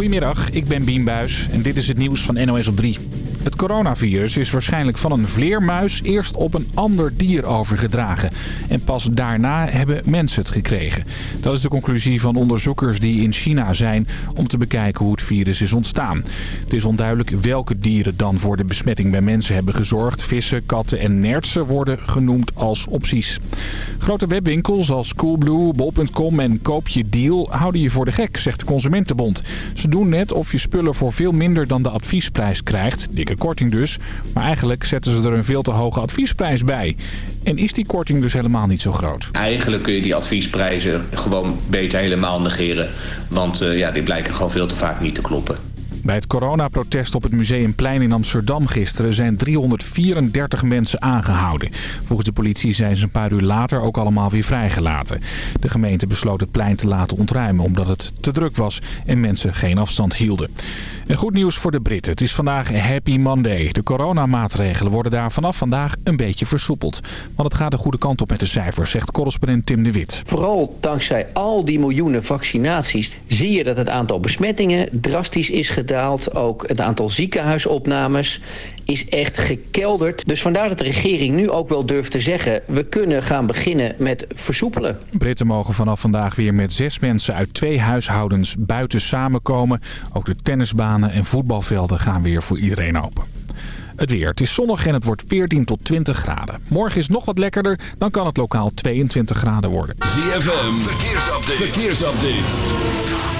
Goedemiddag, ik ben Bien Buis en dit is het nieuws van NOS op 3. Het coronavirus is waarschijnlijk van een vleermuis eerst op een ander dier overgedragen. En pas daarna hebben mensen het gekregen. Dat is de conclusie van onderzoekers die in China zijn om te bekijken hoe het virus is ontstaan. Het is onduidelijk welke dieren dan voor de besmetting bij mensen hebben gezorgd. Vissen, katten en nertsen worden genoemd als opties. Grote webwinkels als Coolblue, Bol.com en Koop je Deal houden je voor de gek, zegt de Consumentenbond. Ze doen net of je spullen voor veel minder dan de adviesprijs krijgt korting dus. Maar eigenlijk zetten ze er een veel te hoge adviesprijs bij. En is die korting dus helemaal niet zo groot? Eigenlijk kun je die adviesprijzen gewoon beter helemaal negeren. Want uh, ja, die blijken gewoon veel te vaak niet te kloppen. Bij het coronaprotest op het Museumplein in Amsterdam gisteren zijn 334 mensen aangehouden. Volgens de politie zijn ze een paar uur later ook allemaal weer vrijgelaten. De gemeente besloot het plein te laten ontruimen omdat het te druk was en mensen geen afstand hielden. En goed nieuws voor de Britten. Het is vandaag Happy Monday. De coronamaatregelen worden daar vanaf vandaag een beetje versoepeld. Want het gaat de goede kant op met de cijfers, zegt correspondent Tim de Wit. Vooral dankzij al die miljoenen vaccinaties zie je dat het aantal besmettingen drastisch is gedaald ook het aantal ziekenhuisopnames is echt gekelderd. Dus vandaar dat de regering nu ook wel durft te zeggen... we kunnen gaan beginnen met versoepelen. Britten mogen vanaf vandaag weer met zes mensen uit twee huishoudens buiten samenkomen. Ook de tennisbanen en voetbalvelden gaan weer voor iedereen open. Het weer. Het is zonnig en het wordt 14 tot 20 graden. Morgen is nog wat lekkerder, dan kan het lokaal 22 graden worden. ZFM, verkeersupdate. verkeersupdate.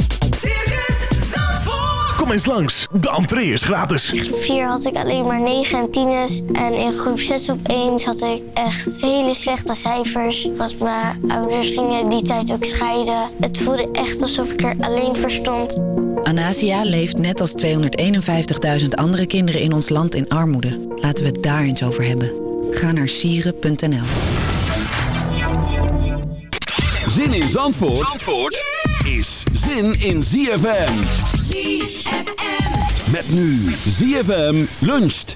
Kom eens langs, de entree is gratis. In groep 4 had ik alleen maar 9 en 10's. En in groep 6 opeens had ik echt hele slechte cijfers. Want mijn ouders gingen die tijd ook scheiden. Het voelde echt alsof ik er alleen voor stond. Anasia leeft net als 251.000 andere kinderen in ons land in armoede. Laten we het daar eens over hebben. Ga naar sieren.nl Zin in Zandvoort, Zandvoort is zin in ZFM. ZFM. Met nu ZFM luncht.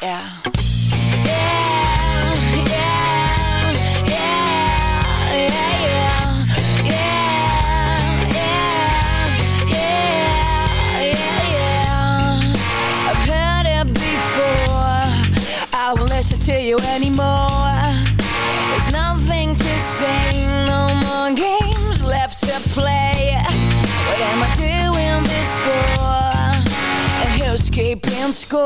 Ja. score.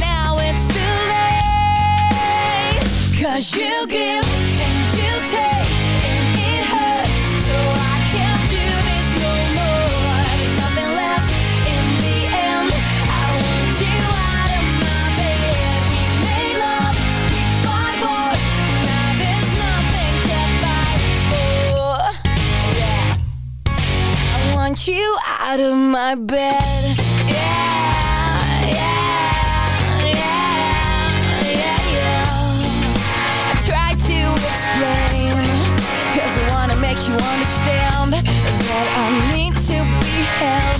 Now it's too late. Cause you give and you take And it hurts. So I can't do this no more. There's nothing left in the end. I want you out of my bed. We made love, we fought Now there's nothing for. Yeah. I want you out of my bed. Help.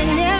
can never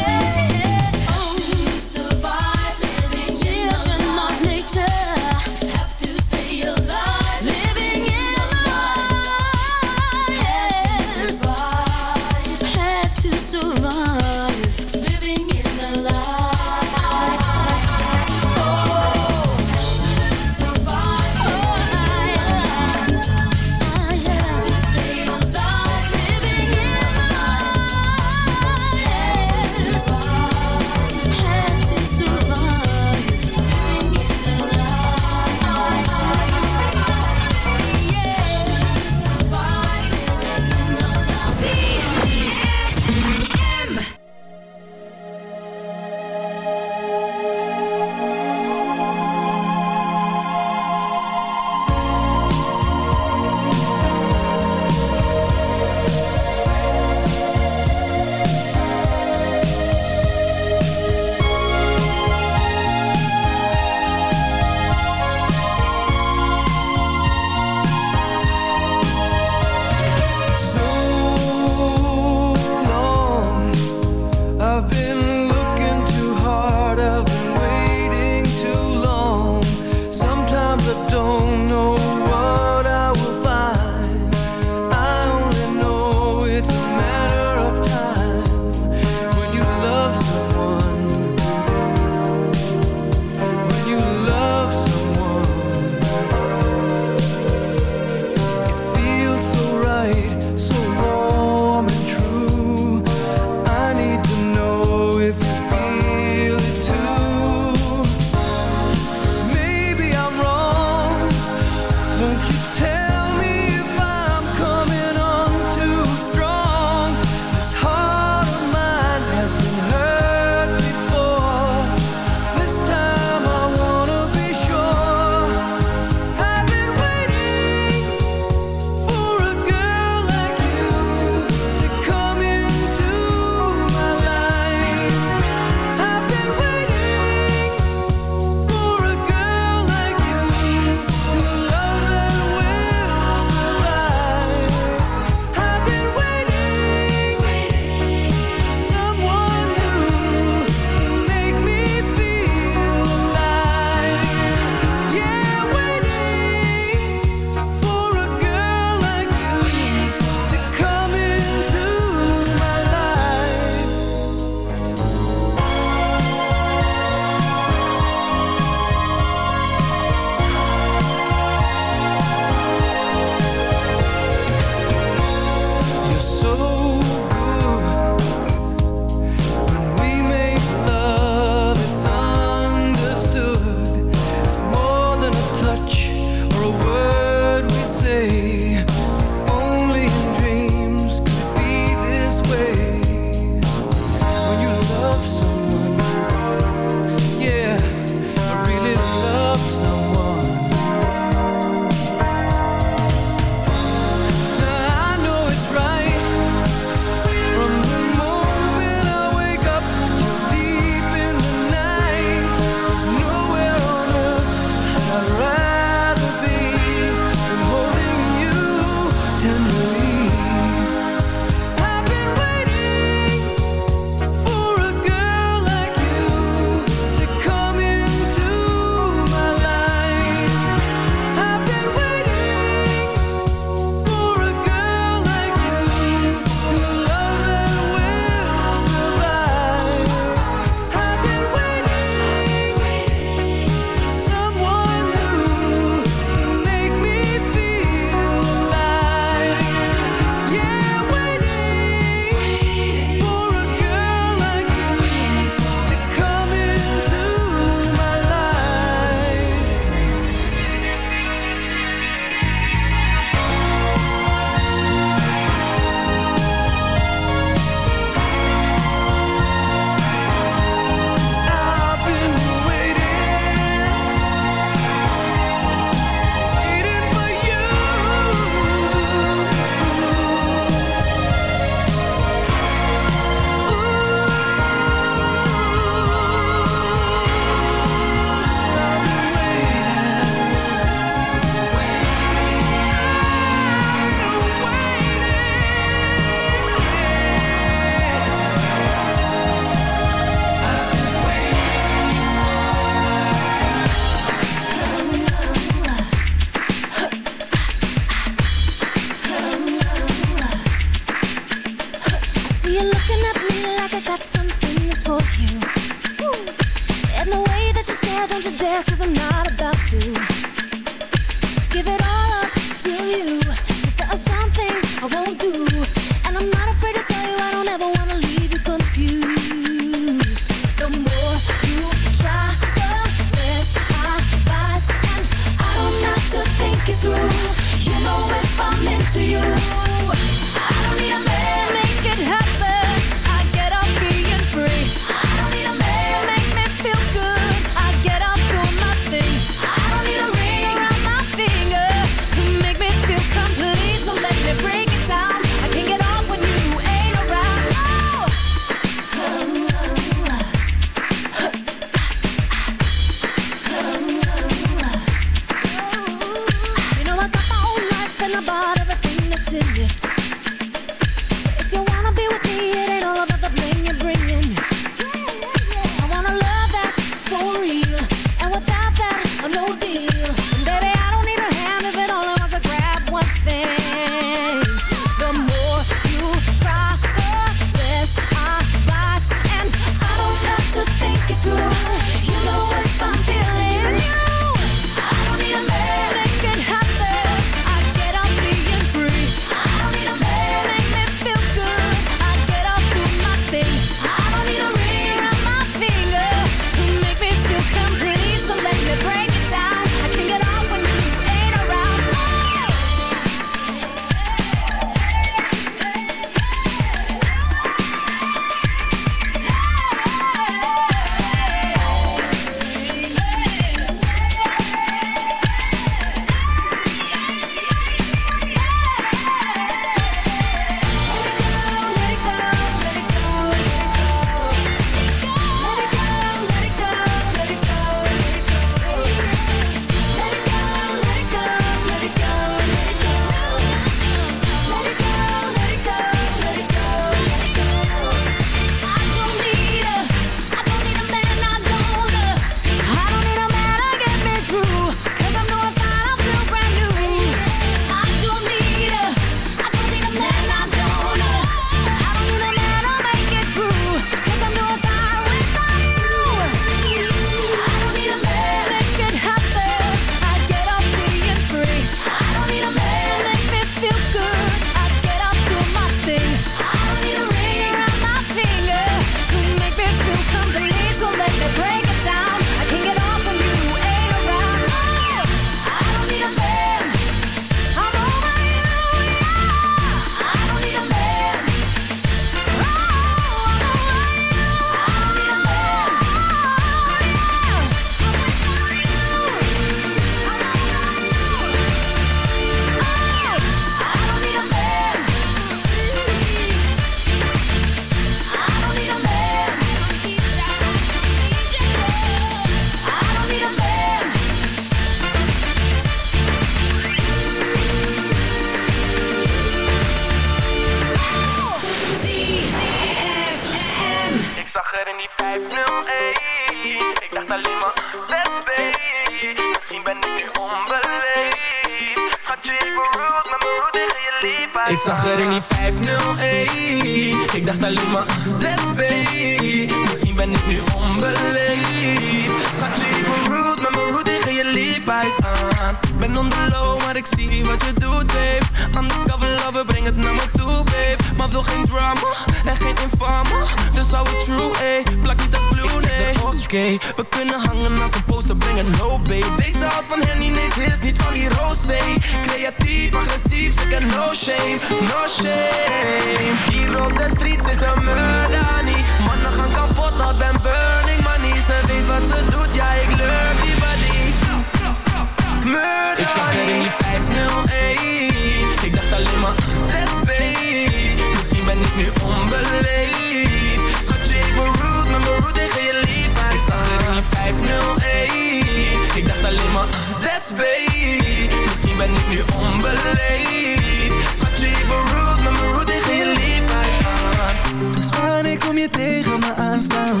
geleefd Schatje, ik ben rude, maar mijn rude is geen liefheid Ik Dus wanneer kom je tegen me aanstaan?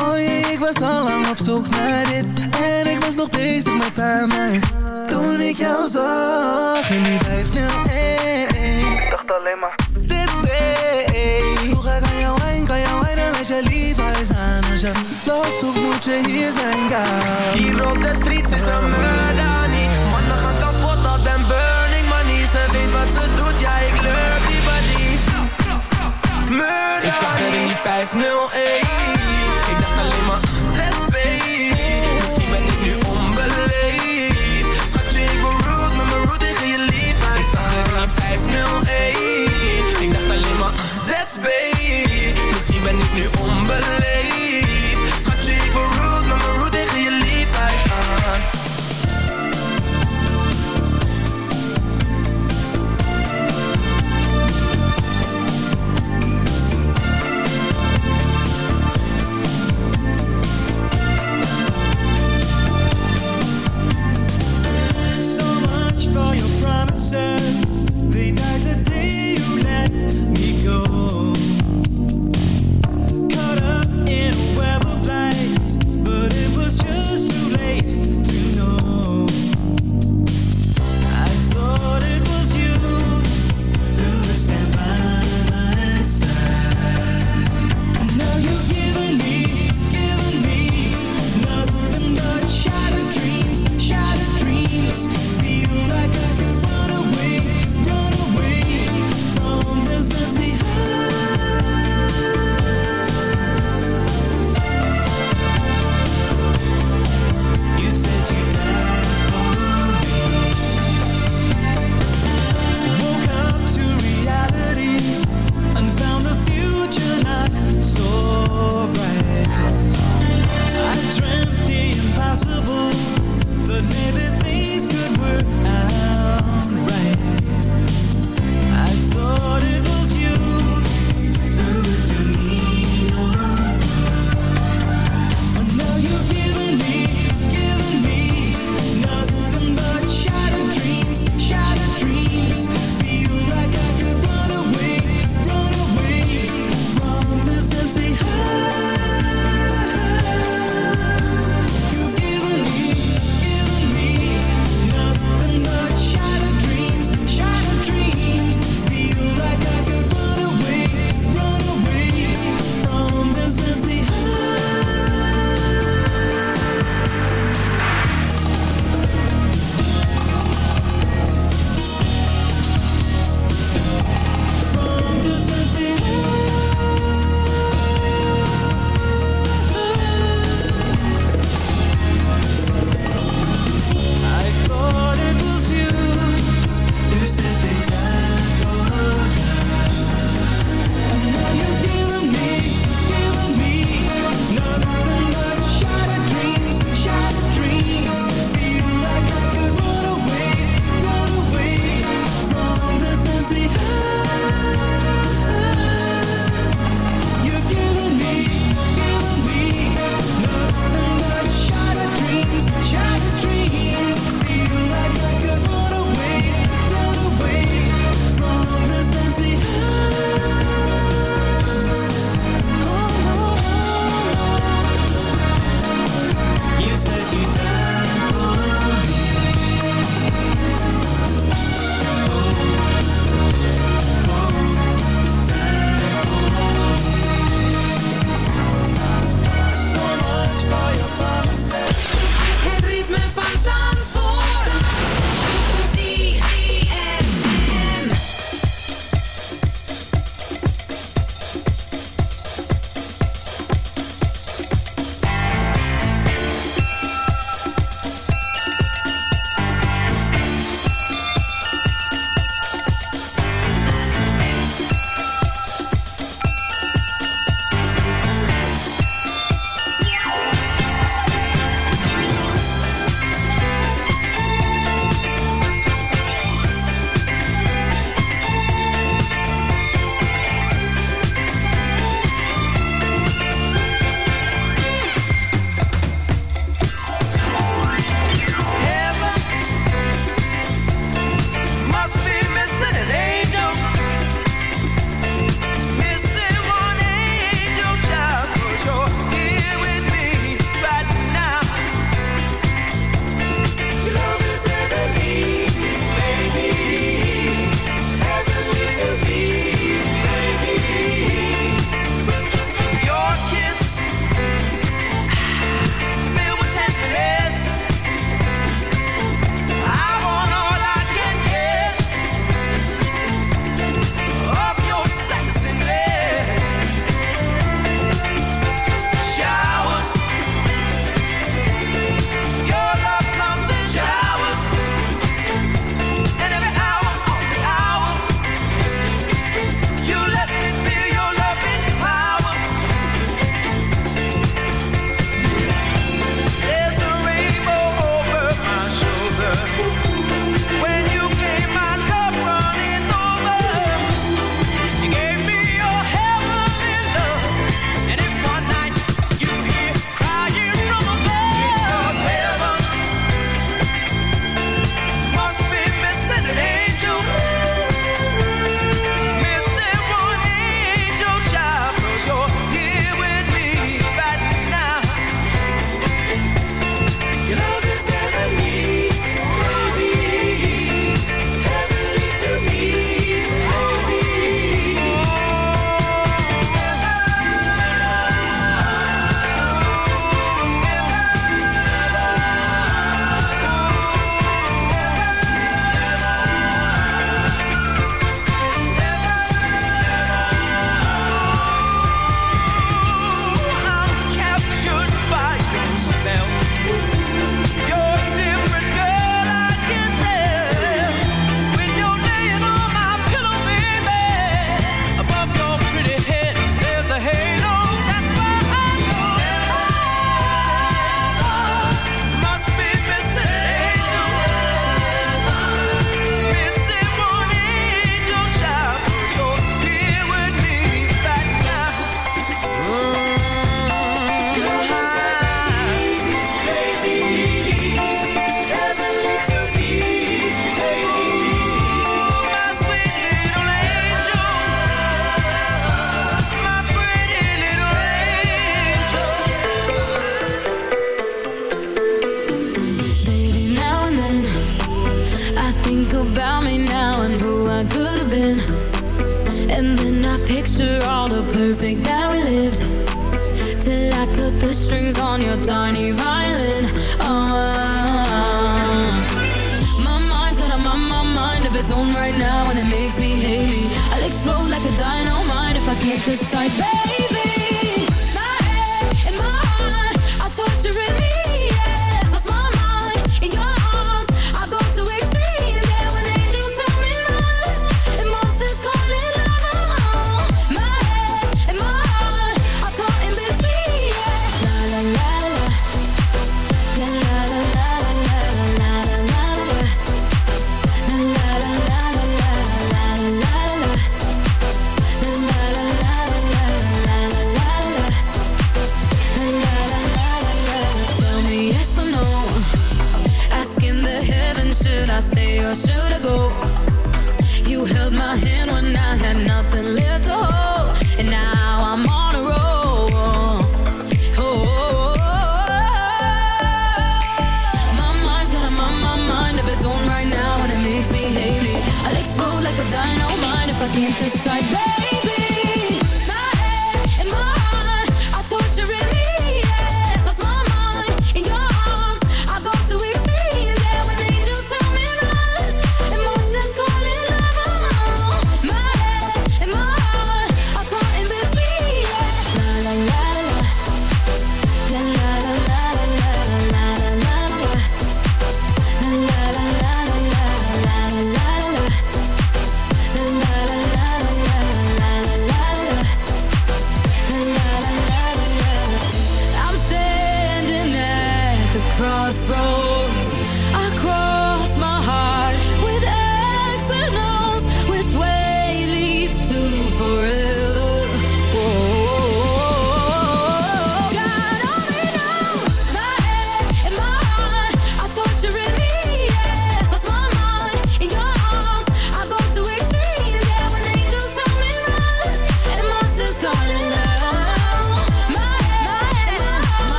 Oh jee, ik was al lang op zoek naar dit. En ik was nog bezig met haar mij. Toen ik jou zag in die 501 Ik dacht alleen maar Dit day Vroeg ik aan jou heen, kan jou heen? En als je liefheid aan Als je loopt zoek moet je hier zijn, ga Hier op de streets is een 501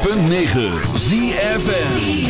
106.9 ZFN